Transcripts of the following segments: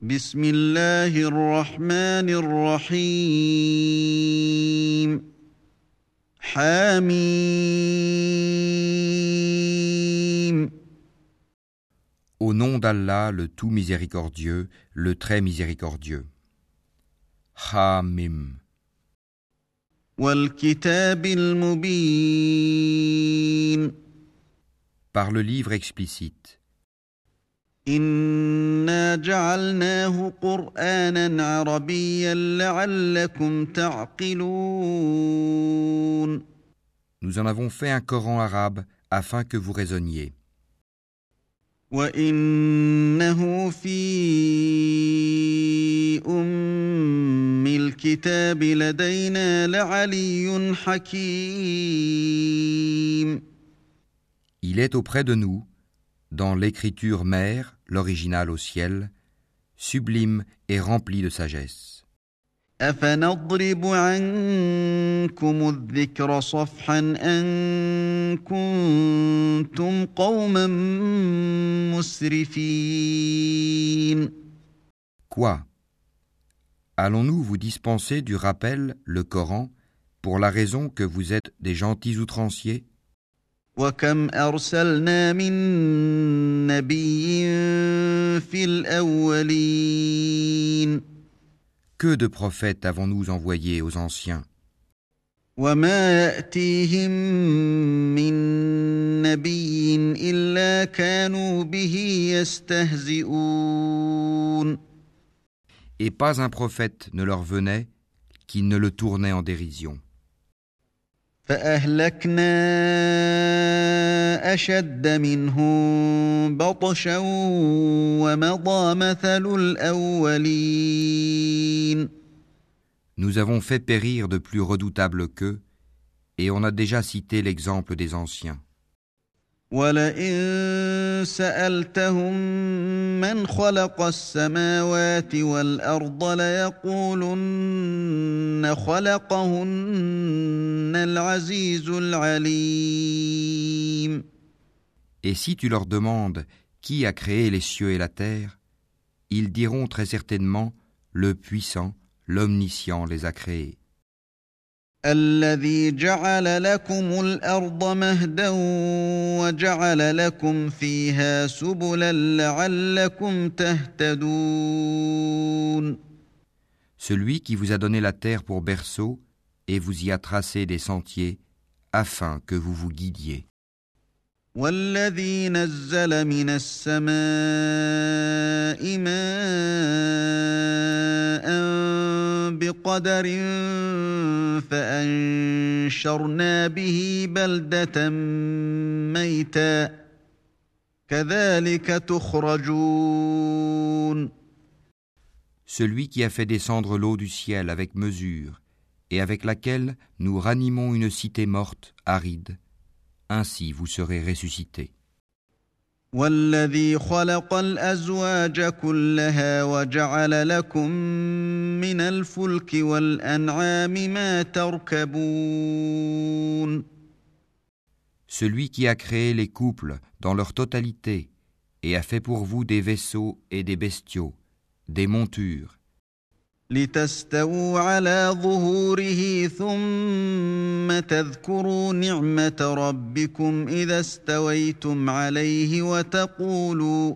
بسم الله الرحمن الرحيم حميم Au nom d'Allah, le tout miséricordieux, le très miséricordieux. Hamim. والكتاب المبين Par le livre explicite. إنا جعلناه قرآنا عربيا لعلكم تعقلون Nous en avons fait un Coran arabe afin que vous raisonniez. وإنه في أم الكتاب لدينا لعلي حكيم Il est auprès de nous, dans l'écriture mère, l'original au ciel, sublime et rempli de sagesse. أفنضرب عنكم الذكر صفحا أن كنتم قوما مسرفين Quoi Allons-nous vous dispenser du rappel, le Coran, pour la raison que vous êtes des gentils outranciers وكم أرسلنا من نبي في الأولين Que de prophètes avons-nous envoyés aux anciens وما يأتيهم من نبي إلا كانوا به يستهزئون Et pas un prophète ne leur venait qui ne le tournait en dérision. فأهلكنا أشد منهم بطشا ومضى مثل الأولين Nous avons fait périr de plus redoutables qu'eux, et on a déjà cité l'exemple des anciens. ولئن سألتهم من خلق السماوات والأرض ليقولن خلقهن العزيز العليم Et si tu leur demandes qui a créé les cieux et la terre, ils diront très certainement le puissant, l'omniscient les a créés. الذي جعل لكم الأرض مهدا وجعل لكم فيها سبلا لعلكم تهتدون Celui qui vous a donné la terre pour berceau et vous y a tracé des sentiers afin que vous vous guidiez. والذي نزل من السماء ماء بقدر فأنشرنا به بلدة ميتا كذلك تخرجون Celui qui a fait descendre l'eau du ciel avec mesure et avec laquelle nous ranimons une cité morte, aride, ainsi vous serez ressuscités. والذي خلق الأزواج كلها وجعل لكم من الفلك والأنعام ما تركبون Celui qui a créé les couples dans leur totalité et a fait pour vous des vaisseaux et des bestiaux, des montures, لتستووا على ظهوره ثم تذكروا نعمة ربكم إذا استويتم عليه وتقولوا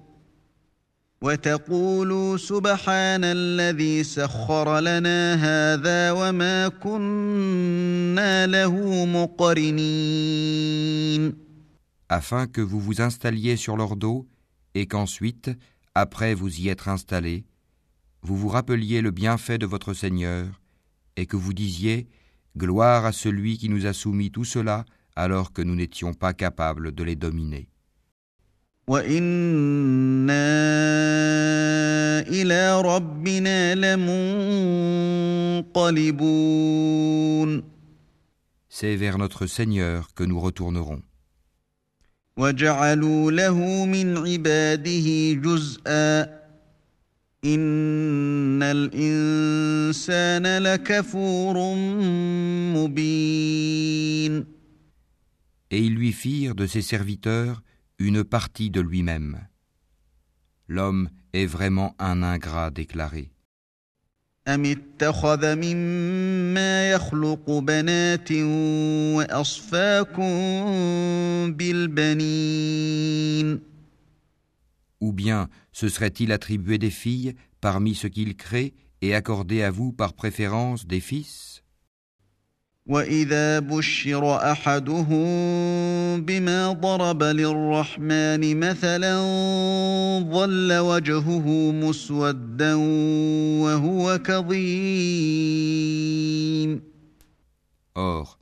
وتقولوا سبحان الذي سخر لنا هذا وما كنا له مقرنين. Afin que vous vous installiez sur leur dos et qu'ensuite, après vous y être installés, vous vous rappeliez le bienfait de votre Seigneur, et que vous disiez Gloire à celui qui nous a soumis tout cela alors que nous n'étions pas capables de les dominer. C'est vers notre Seigneur que nous retournerons. « إن الإنسان لكفور مبين Et ils lui firent de ses serviteurs une partie de lui-même. L'homme est vraiment un ingrat déclaré. أم اتخذ مما يخلق بنات وأصفاكم بالبنين Ou bien se serait-il attribué des filles parmi ce qu'il crée et accordé à vous par préférence des fils وإذا بشر أحدهم بما ضرب للرحمن مثلا ظل وجهه مسودا وهو كظيم Or,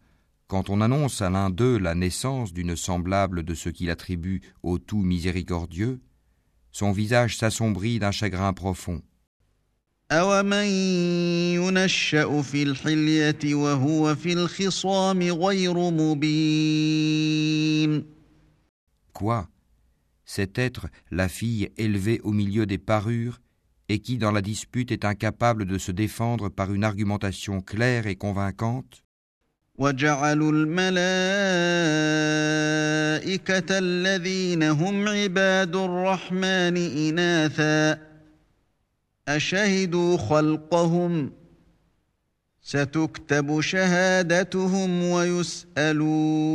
quand on annonce à l'un d'eux la naissance d'une semblable de ce qu'il attribue au tout miséricordieux, son visage s'assombrit d'un chagrin profond. أومن ينشأ في الحلية وهو في الخصام غير مبين Quoi Cet être, la fille élevée au milieu des parures, et qui dans la dispute est incapable de se défendre par une argumentation claire et convaincante وجعلوا الملائكة الذين هم عباد الرحمن إناثا أشهدوا خلقهم ستكتب شهادتهم ويسألون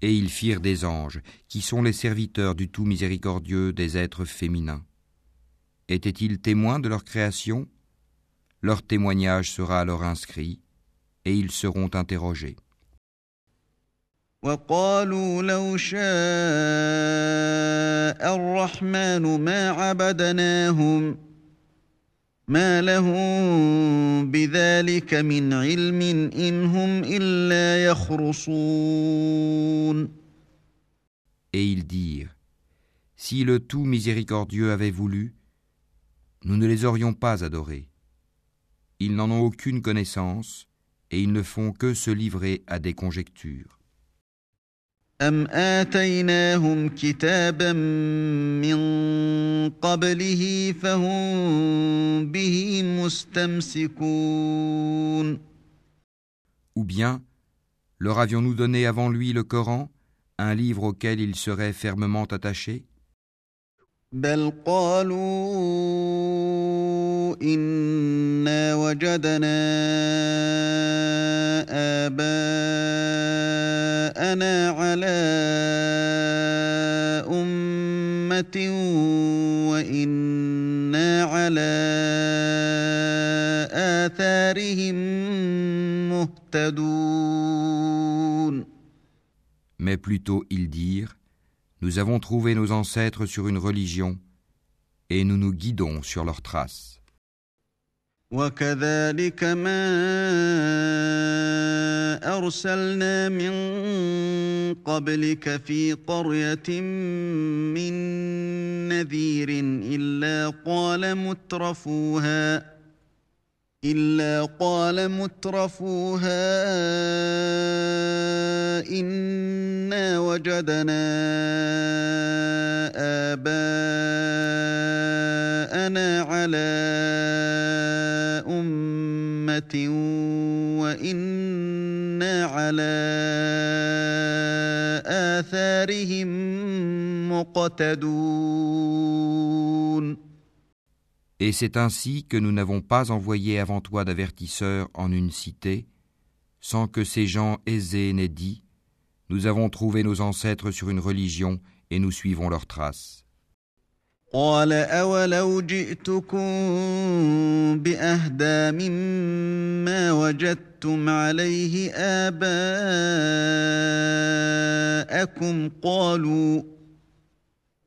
Et ils firent des anges, qui sont les serviteurs du tout miséricordieux des êtres féminins. Étaient-ils témoins de leur création Leur témoignage sera alors inscrit, et ils seront interrogés. وقالوا لو شاء الرحمن ما عبدناهم ما لهم بذلك من علم إن هم إلا يخرصون Et ils dirent, Si le tout miséricordieux avait voulu, nous ne les aurions pas adorés. Ils n'en ont aucune connaissance, et ils ne font que se livrer à des conjectures. أم آتيناهم كتابا من قبله فهم به مستمسكون Ou bien, leur avions-nous donné avant lui le Coran, un livre auquel ils seraient fermement attachés بل قالوا إنا وجدنا آباءنا على أمة وإنا على آثارهم مهتدون. Mais plutôt ils dirent Nous avons trouvé nos ancêtres sur une religion et nous nous guidons sur leurs traces. وكذلك ما أرسلنا من قبلك في قرية من نذير إلا قال مترفوها إلا قال مترفوها إنا وجدنا على آثارهم مقتدون Et c'est ainsi que nous n'avons pas envoyé avant toi d'avertisseurs en une cité, sans que ces gens aisés n'aient dit Nous avons trouvé nos ancêtres sur une religion et nous suivons leurs traces. قال أولو جئتكم بأهدى مما وجدتم عليه آباءكم قالوا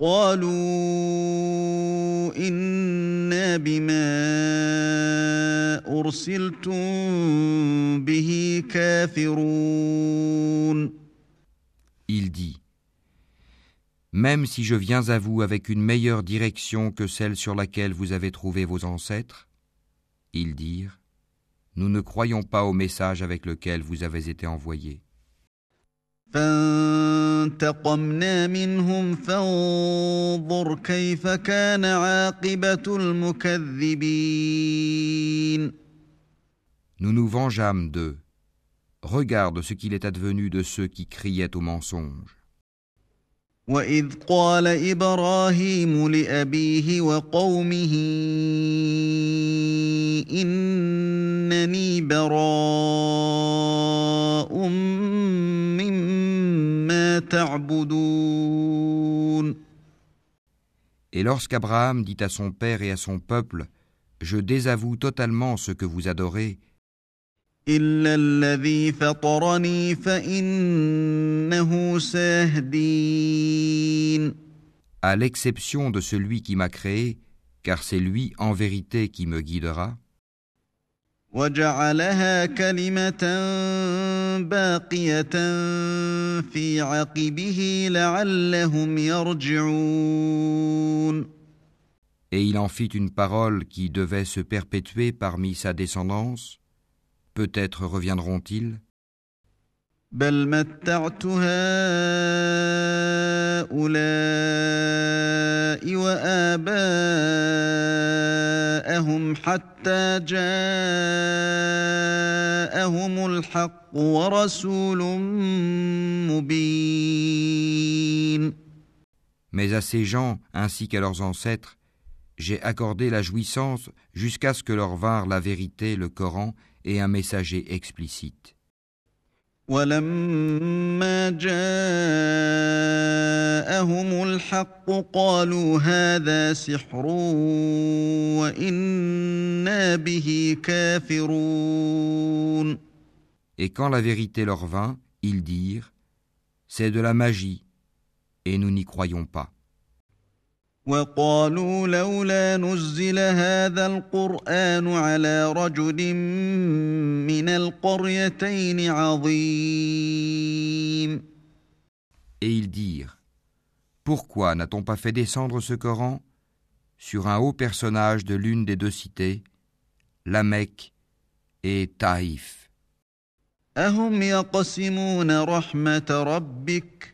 قالوا إنا بما أرسلتم به كافرون. Il dit même si je viens à vous avec une meilleure direction que celle sur laquelle vous avez trouvé vos ancêtres? Ils dirent, Nous ne croyons pas au message avec lequel vous avez été envoyés. Nous nous vengeâmes d'eux. Regarde ce qu'il est advenu de ceux qui criaient au mensonge. واذ قال ابراهيم لابيه وقومه انني براء مما تعبدون Et lorsqu'Abraham dit à son père et à son peuple, Je désavoue totalement ce que vous adorez, الا الذي فطرني فانه سيهدين à l'exception de celui qui m'a créé, car c'est lui en vérité qui me guidera, وجعلها كلمه باقيه في عقبه لعلهم يرجعون et il en fit une parole qui devait se perpétuer parmi sa descendance. Peut-être reviendront-ils بل متعت هؤلاء وآباءهم حتى جاءهم الحق ورسول مبين Mais à ces gens ainsi qu'à leurs ancêtres, j'ai accordé la jouissance jusqu'à ce que leur vinrent la vérité, le Coran et un messager explicite. ولما جاءهم الحق قالوا هذا سحر وإنا به كافرون Et quand la vérité leur vint, ils dirent C'est de la magie, et nous n'y croyons pas. وقالوا لولا نزل هذا القرآن على رجل من القريتين عظيم Et ils dirent Pourquoi n'a-t-on pas fait descendre ce Coran sur un haut personnage de l'une des deux cités, la Mecque et Taïf أهم يقسمون رحمة ربك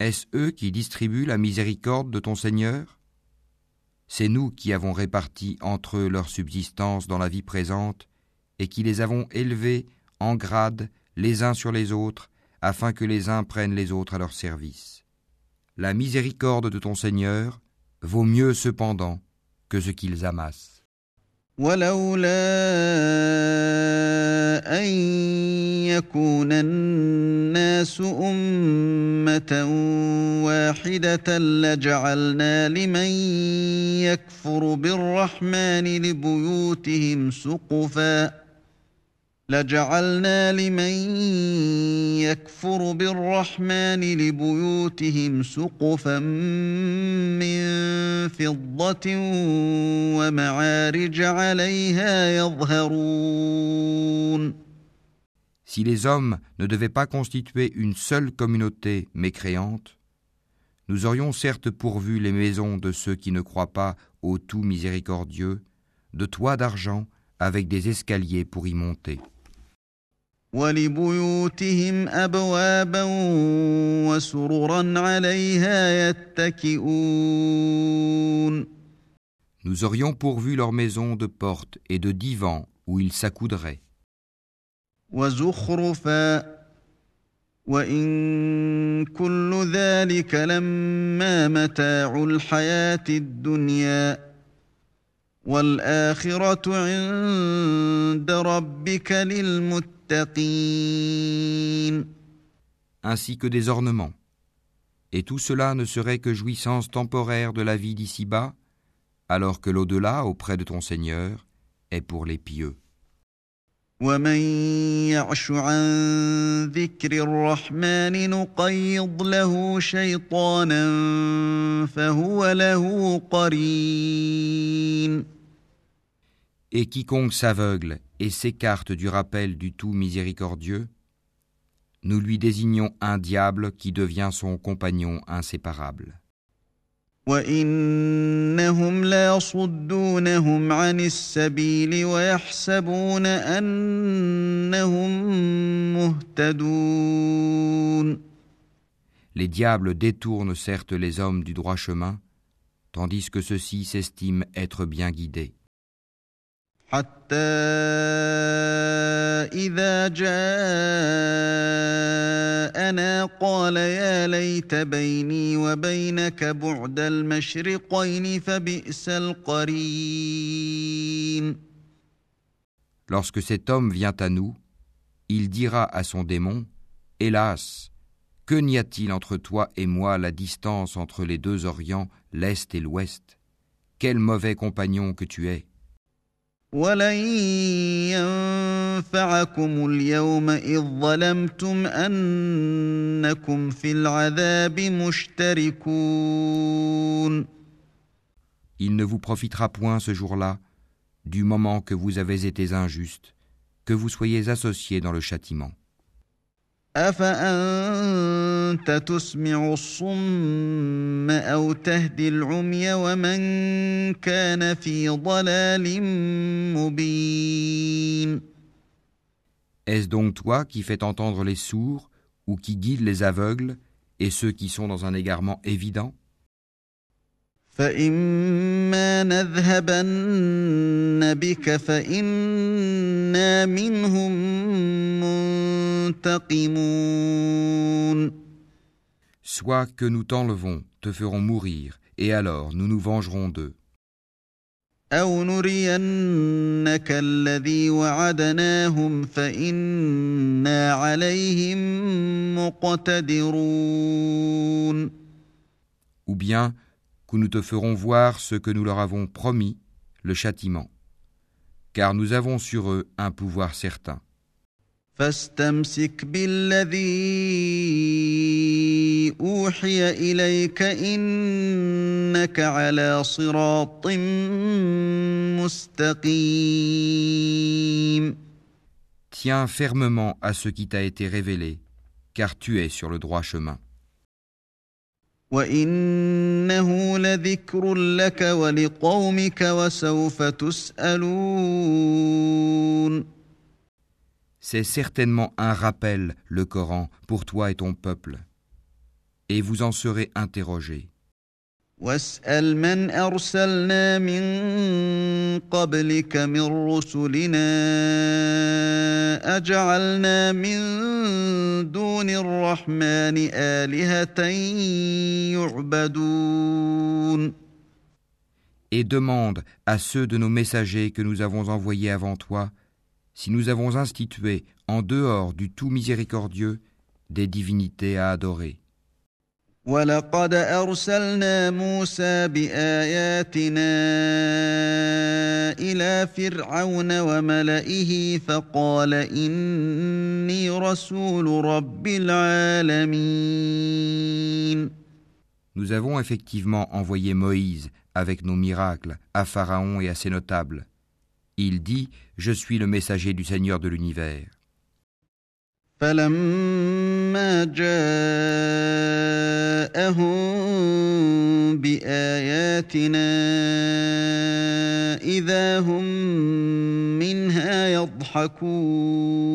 Est-ce eux qui distribuent la miséricorde de ton Seigneur? C'est nous qui avons réparti entre eux leur subsistance dans la vie présente et qui les avons élevés en grade les uns sur les autres afin que les uns prennent les autres à leur service. La miséricorde de ton Seigneur vaut mieux cependant que ce qu'ils amassent. ولولا أن يكون الناس أمة واحدة لجعلنا لمن يكفر بالرحمن لبيوتهم سقفا لجعلنا لمن يكفر بالرحمن لبيوتهم سقفا من فضة ومعارج عليها يظهرون Si les hommes ne devaient pas constituer une seule communauté mécréante, nous aurions certes pourvu les maisons de ceux qui ne croient pas au tout miséricordieux, de toits d'argent avec des escaliers pour y monter. ولبيوتهم أبوابا وسررا عليها يتكئون Nous aurions pourvu leurs maisons de portes et de divans où ils s'accoudraient, وزخرفا وإن كل ذلك لما متاع الحياة الدنيا والآخرة عند ربك للمتقين ainsi que des ornements. Et tout cela ne serait que jouissance temporaire de la vie d'ici-bas, alors que l'au-delà auprès de ton Seigneur est pour les pieux. ومن يعش عن ذكر الرحمن نقيض له شيطانا فهو له قرين Et quiconque s'aveugle et s'écarte du rappel du tout miséricordieux, nous lui désignons un diable qui devient son compagnon inséparable. وإنهم ليصدونهم عن السبيل ويحسبون أنهم مهتدون Les diables détournent certes les hommes du droit chemin, tandis que ceux-ci s'estiment être bien guidés. حتى إذا جاءنا قال يا ليت بيني وبينك بعد المشرقين فبئس القرين Lorsque cet homme vient à nous, il dira à son démon Hélas, que n'y a-t-il entre toi et moi la distance entre les deux Orients, l'Est et l'Ouest Quel mauvais compagnon que tu es ولن ينفعكم اليوم إذ ظلمتم أنكم في العذاب مشتركون Il ne vous profitera point ce jour-là, du moment que vous avez été injuste, que vous soyez associés dans le châtiment. أفأنت تسمع الصم أو تهدي العمي ومن كان في ضلال مبين Est-ce donc toi qui fais entendre les sourds ou qui guides les aveugles et ceux qui sont dans un égarement évident فإما نذهبن بك فإنا منهم منتقمون Soit que nous t'enlevons, te ferons mourir, et alors nous nous vengerons d'eux. أو نرينك الذي وعدناهم فإنا عليهم مقتدرون Ou bien que nous te ferons voir ce que nous leur avons promis, le châtiment. Car nous avons sur eux un pouvoir certain. فاستمسك بالذي أوحي إليك إنك على صراط مستقيم Tiens fermement à ce qui t'a été révélé, car tu es sur le droit chemin. وإنه لذكر لك ولقومك وسوف تسألون C'est certainement un rappel, le Coran, pour toi et ton peuple. Et vous en serez interrogés. واسأل من أرسلنا من قبلك من رسلنا أجعلنا من دون الرحمن آلهة يعبدون Et demande à ceux de nos messagers que nous avons envoyés avant toi si nous avons institué, en dehors du tout miséricordieux, des divinités à adorer. ولقد أرسلنا موسى بآياتنا إلى فرعون وملئه فقال إني رسول رب العالمين Nous avons effectivement envoyé Moïse avec nos miracles à Pharaon et à ses notables. Il dit Je suis le messager du Seigneur de l'univers. فلما جاءهم بآياتنا إذا هم منها يضحكون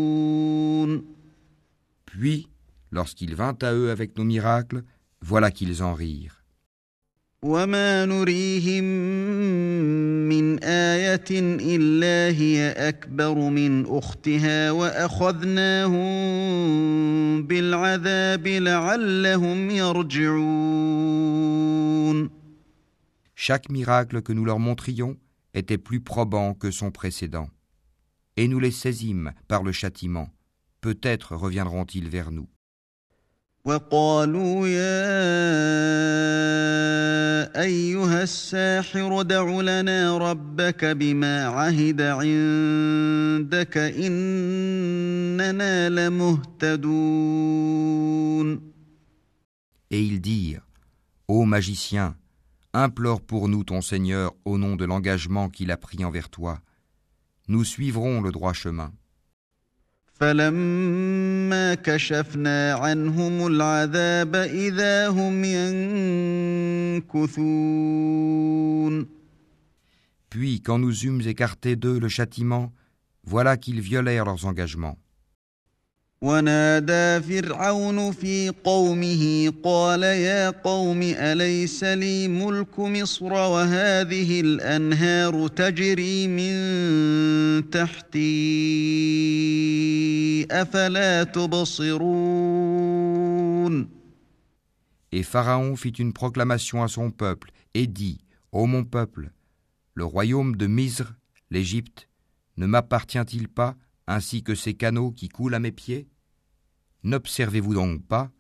Puis, lorsqu'il vint à eux avec nos miracles, voilà qu'ils en rirent. وما نريهم من آية إلا هي أكبر من أختها وأخذناهم بالعذاب لعلهم يرجعون Chaque miracle que nous leur montrions était plus probant que son précédent. Et nous les saisîmes par le châtiment. Peut-être reviendront-ils vers nous. وقالوا يا أيها الساحر دع لنا ربك بما عهد عندك إننا لمهتدون Et ils dirent Ô magicien, implore pour nous ton Seigneur au nom de l'engagement qu'il a pris envers toi. Nous suivrons le droit chemin. فلما كشفنا عنهم العذاب إذا هم ينكثون Puis, quand nous eûmes écarté d'eux le châtiment, voilà qu'ils violèrent leurs engagements. ونادى فرعون في قومه قال يا قوم أليس لي ملك مصر وهذه الأنهار تجري من تحتي أفلا تبصرون Et Pharaon fit une proclamation à son peuple et dit Ô mon peuple, le royaume de Misre, l'Égypte, ne m'appartient-il pas ainsi que ces canaux qui coulent à mes pieds N'observez-vous donc pas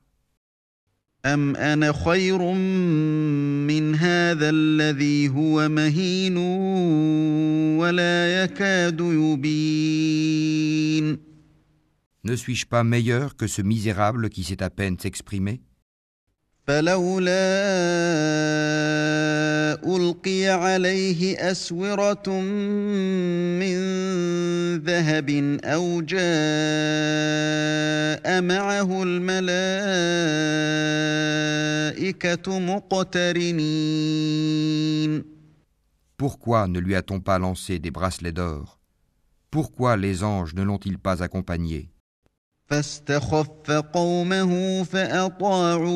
أم أنا خير من هذا الذي هو مهين ولا يكاد يبين Ne suis-je pas meilleur que ce misérable qui sait à peine s'exprimer فلولا ألقي عليه أسورة من ذهب أو جاء معه الملائكة مقترنين Pourquoi ne lui a-t-on pas lancé des bracelets d'or Pourquoi les anges ne l'ont-ils pas accompagné فاستخف قومه فأطاعوه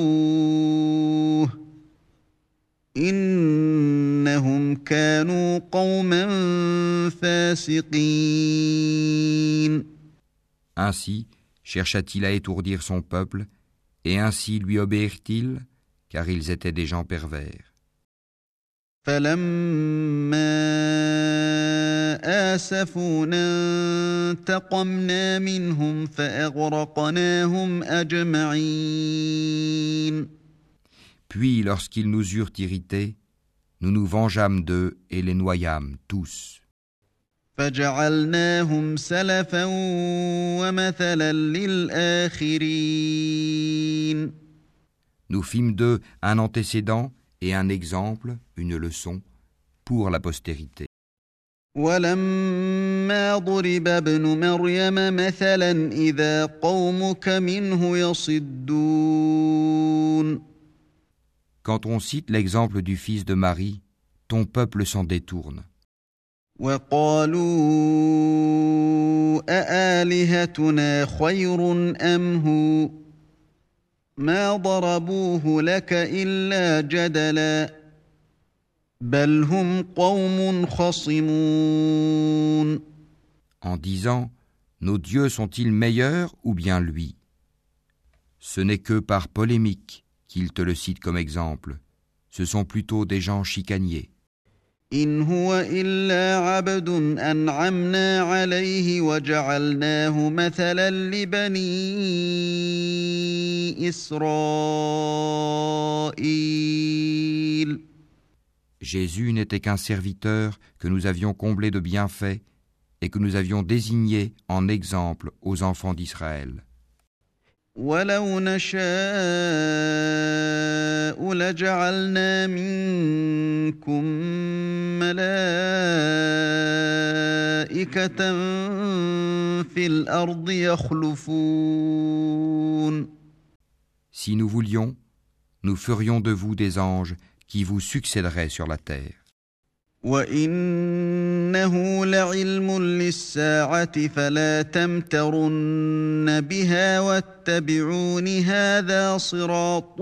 إنهم كانوا قوما فاسقين Ainsi chercha-t-il à étourdir son peuple, et ainsi lui obéirent-ils, car ils étaient des gens pervers. فلما آسفونا انتقمنا منهم فأغرقناهم أجمعين Puis, lorsqu'ils nous eurent irrités, nous nous vengeâmes d'eux et les noyâmes tous. فجعلناهم سلفا ومثلا للآخرين Nous fîmes d'eux un antécédent et un exemple, une leçon, pour la postérité. ولما ضرب ابن مريم مثلا إذا قومك منه يصدون Quand on cite l'exemple du fils de Marie, ton peuple s'en détourne. وقالوا أآلهتنا خير أم هو ما ضربوه لك إلا جدلا بل هم قوم خصمون en disant Nos dieux sont-ils meilleurs ou bien lui Ce n'est que par polémique qu'il te le cite comme exemple. Ce sont plutôt des gens chicaniers. إن هو إلا عبد أنعمنا عليه وجعلناه مثلا لبني إسرائيل Jésus n'était qu'un serviteur que nous avions comblé de bienfaits et que nous avions désigné en exemple aux enfants d'Israël. ولو نشاء لجعلنا منكم ملائكة في الأرض يخلفون Si nous voulions, nous ferions de vous des anges qui vous succéderaient sur la terre. وإنه لعلم للساعة فلا تمترن بها واتبعون هذا صراط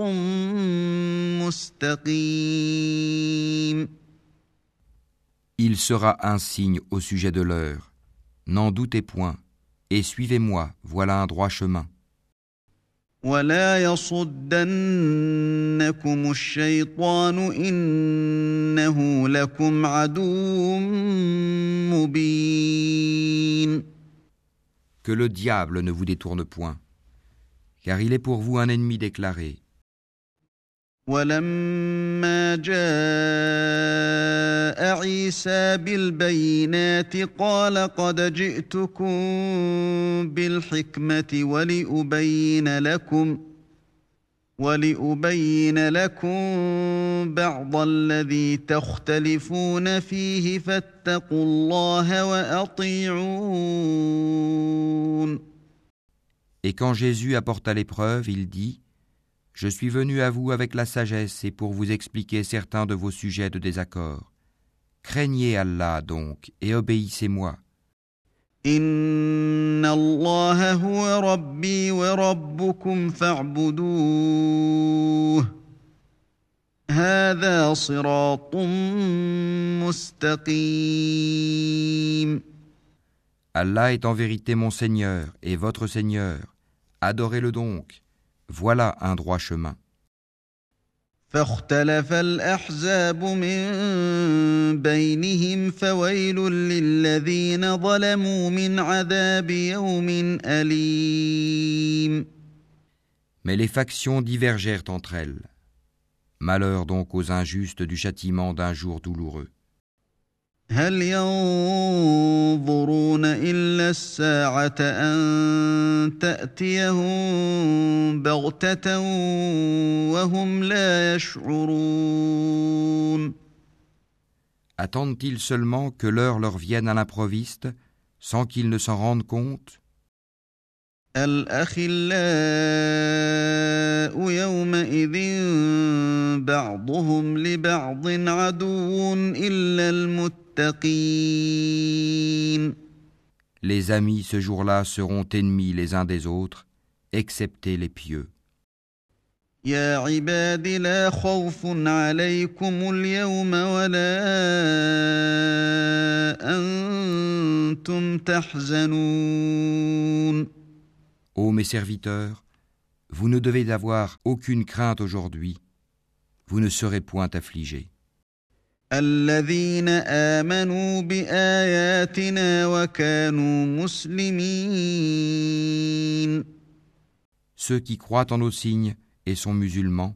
مستقيم Il sera un signe au sujet de l'heure. N'en doutez point, et suivez-moi, voilà un droit chemin. ولا يصدنكم الشيطان إنه لكم عدو مبين Que le diable ne vous détourne point, car il est pour vous un ennemi déclaré. ولما جاء عيسى بالبينات قال قد جئتكم بالحكمة ولأبين لكم ولأبين لكم بعض الذي تختلفون فيه فاتقوا الله وأطيعون. Quand Jésus apporta l'épreuve, il dit Je suis venu à vous avec la sagesse et pour vous expliquer certains de vos sujets de désaccord. Craignez Allah donc et obéissez-moi. Allah est en vérité mon Seigneur et votre Seigneur. Adorez-le donc. Voilà un droit chemin. Mais les factions divergèrent entre elles. Malheur donc aux injustes du châtiment d'un jour douloureux. Attendent-ils seulement que l'heure leur vienne à l'improviste sans qu'ils ne s'en rendent compte? الأخلاء يومئذ بعضهم لبعض عدو إلا المتقين Les amis ce jour-là seront ennemis les uns des autres, excepté les pieux. يا عبادي لا خوف عليكم اليوم ولا أنتم تحزنون Ô mes serviteurs, vous ne devez avoir aucune crainte aujourd'hui, vous ne serez point affligés. Ceux qui croient en nos signes et sont musulmans.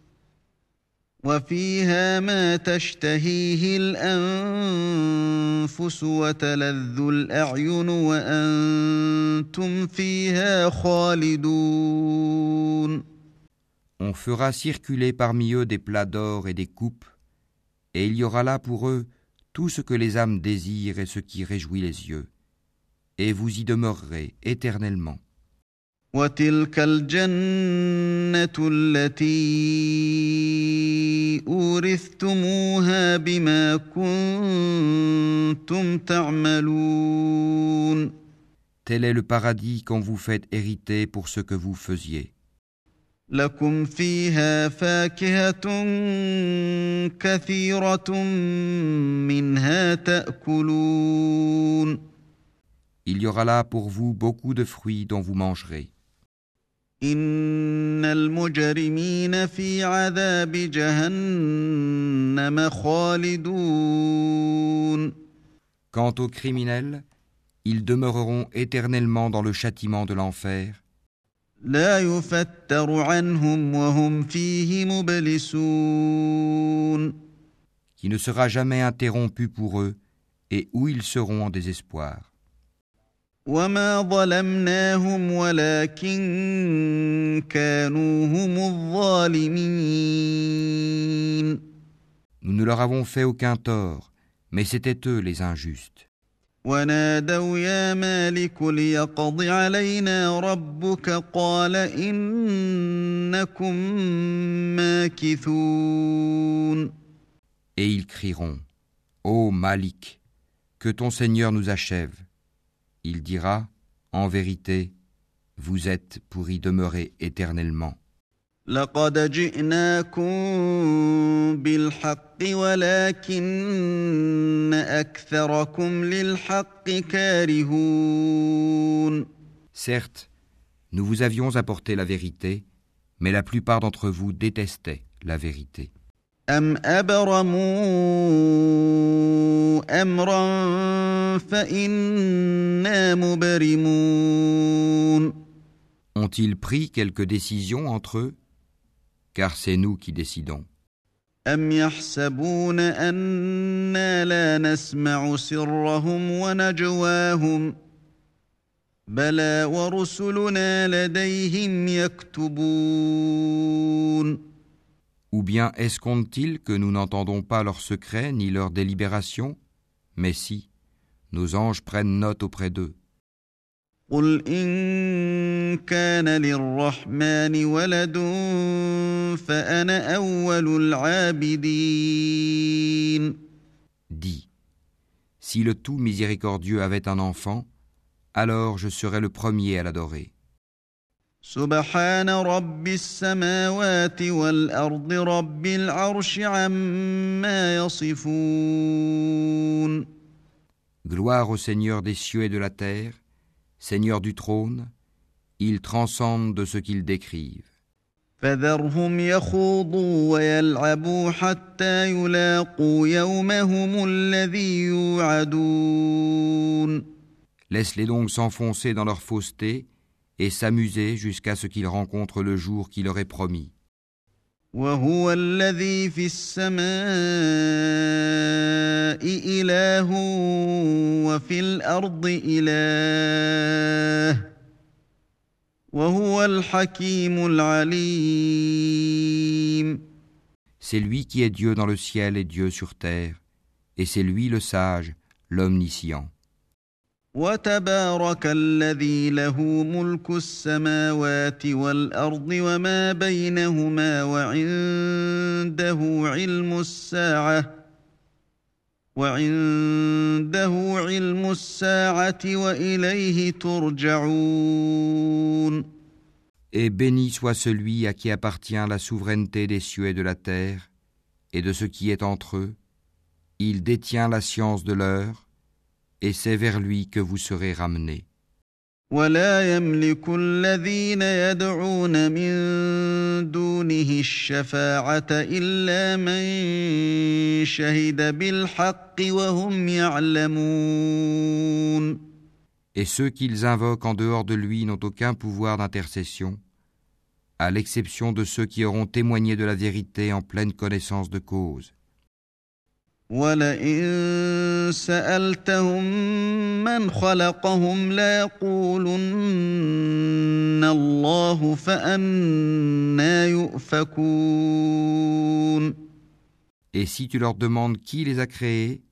وفيها ما تشتهيه الانفس وتلذ الاعين وانتم فيها خالدون On fera circuler parmi eux des plats d'or et des coupes, et il y aura là pour eux tout ce que les âmes désirent et ce qui réjouit les yeux, et vous y demeurerez éternellement. Tel est le paradis qu'on vous fait hériter pour ce que vous faisiez. لكم فيها فاكهة كثيرة منها تأكلون Il y aura là pour vous beaucoup de fruits dont vous mangerez. إن المجرمين في عذاب جهنم خالدون Quant aux criminels, ils demeureront éternellement dans le châtiment de l'enfer لا يفتر عنهم وهم فيه مبلسون qui ne sera jamais interrompu pour eux et où ils seront en désespoir. وما ظلمناهم ولكن كانوا هم الظالمين Nous ne leur avons fait aucun tort, mais c'étaient eux les injustes. ونادوا يا مالك ليقض علينا ربك قال إنكم ماكثون Et ils crieront Ô Malik, que ton Seigneur nous achève. Il dira En vérité, vous êtes pour y demeurer éternellement. لقد جئناكم بالحق ولكن أكثركم للحق كارهون Certes, nous vous avions apporté la vérité, mais la plupart d'entre vous détestaient la vérité. أم أبرموا أمرا فإنا مبرمون Ont Ont-ils pris quelque décision entre eux Car c'est nous qui décidons. أم يحسبون أنا لا نسمع سرهم ونجواهم بلى ورسلنا لديهم يكتبون Ou bien escomptent-ils que nous n'entendons pas leurs secrets ni leurs délibérations Mais si, nos anges prennent note auprès d'eux. قل إن كان للرحمن ولد فأنا أول العابدين Dis, si le tout miséricordieux avait un enfant, alors je serais le premier à l'adorer. سبحان رب السماوات والأرض رب العرش عما يصفون Gloire au Seigneur des cieux et de la terre, Seigneur du trône, il transcende de ce qu'ils décrivent. فذرهم يخوضوا ويلعبوا حتى يلاقوا يومهم الذي يوعدون Laisse-les donc s'enfoncer dans leur fausseté et s'amuser jusqu'à ce qu'ils rencontrent le jour qui leur est promis. وهو الذي في السماء إله وفي الأرض إله وهو الحكيم العليم C'est lui qui est Dieu dans le ciel et Dieu sur terre, et c'est lui le sage, l'omniscient. وتبارك الذي له ملك السماوات والأرض وما بينهما وعنده علم الساعة وعنده علم الساعة وإليه ترجعون Et béni soit celui à qui appartient la souveraineté des cieux et de la terre, et de ce qui est entre eux. Il détient la science de l'heure, et c'est vers lui que vous serez ramenés. ولا يملك الذين يدعون من دونه الشفاعة إلا من شهد بالحق وهم يعلمون Et ceux qu'ils invoquent en dehors de lui n'ont aucun pouvoir d'intercession, à l'exception de ceux qui auront témoigné de la vérité en pleine connaissance de cause. ولئن سألتهم من خلقهم ليقولن الله فأنا يؤفكون Et si tu leur demandes qui les a créés,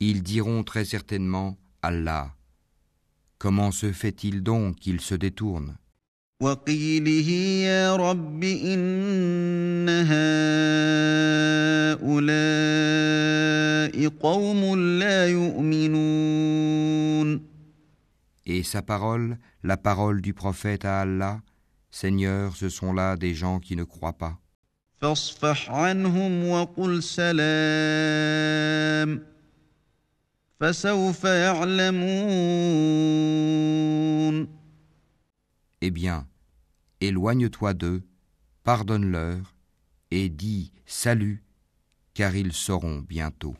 ils diront très certainement Allah. Comment se fait-il donc qu'ils se détournent وقيله يا رب إن هؤلاء قوم لا يؤمنون Et sa parole, la parole du prophète à Allah, Seigneur, ce sont là des gens qui ne croient pas. فاصفح عنهم وقل سلام فسوف يعلمون Eh bien, éloigne-toi d'eux, pardonne-leur, et dis salut, car ils sauront bientôt.